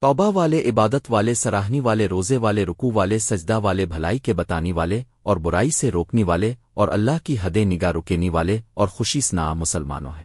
توبہ والے، عبادت والے، سراہنی والے، روزے والے رکو والے، سجدہ والے، بھلائی کے بتانی والے اور برائی سے روکنے والے اور اللہ کی حدیں نگاہ رکینے والے اور خوشی سنا مسلمانوں ہیں۔